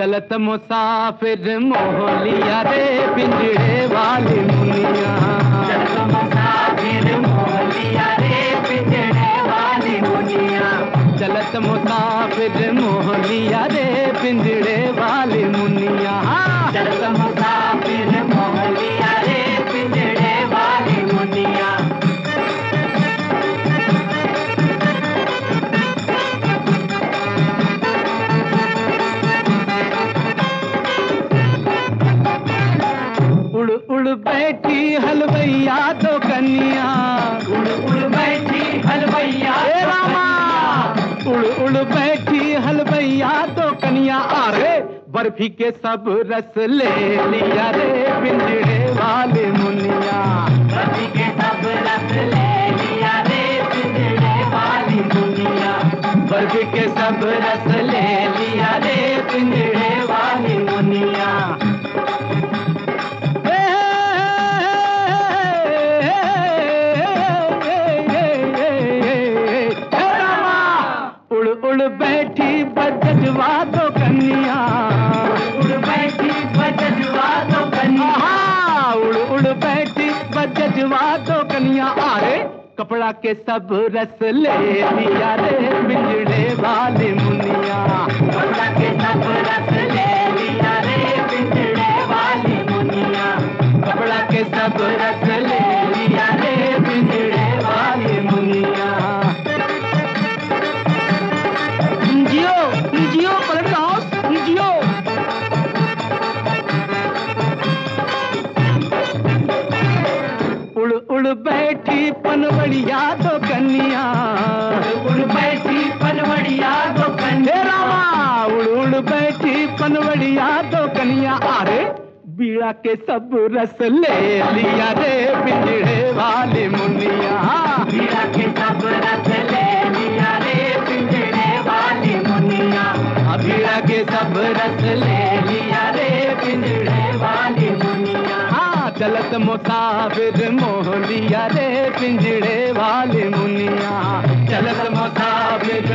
चलत मुसाफिर मोहलिया रे पिंजड़े वाली मुनिया चलत मुसाफिर मोहलिया रे पिंजड़े वाली मुनिया चलत मुसाफिर मोहलिया रे पिंजड़े वाली उड़ उड़ बैठी हलवैया तो कन्या। उड़ उड़ बैठी हलवैया रामा। उड़ उड़ बैठी हलवैया तो कन्या। अरे बर्फ़ी के सब रस ले लिया रे पिंजड़े वाले मुनिया। बर्फ़ी के सब रस ले लिया रे पिंजड़े वाली मुनिया। बर्फ़ी के सब रस ले लिया रे पिंजड़े बैठी बजवा दो कन्या उड़ बैठी बजवा दो कन्या उड़ उड़ बैठी बजवा दो कन्या अरे कपड़ा के सब रस ले लिया रे बिजड़े वाले मुनिया। कपड़ा के सब रस बैठी पनवड़िया तो कन्या उड़ बैठी पनवड़िया तो हे कन्या रामा उड़ उड़ बैठी पनवड़िया तो कन्या अरे बीड़ा के सब रस ले लिया रे पिंजड़े वाली मुनिया। मीरा के सब रस ले लिया रे पिंजड़े वाली मुनिया। बीड़ा के सब रस ले मत मुताबिर मोहलिया रे पिंजड़े वाले मुनिया। चलत मुताबिर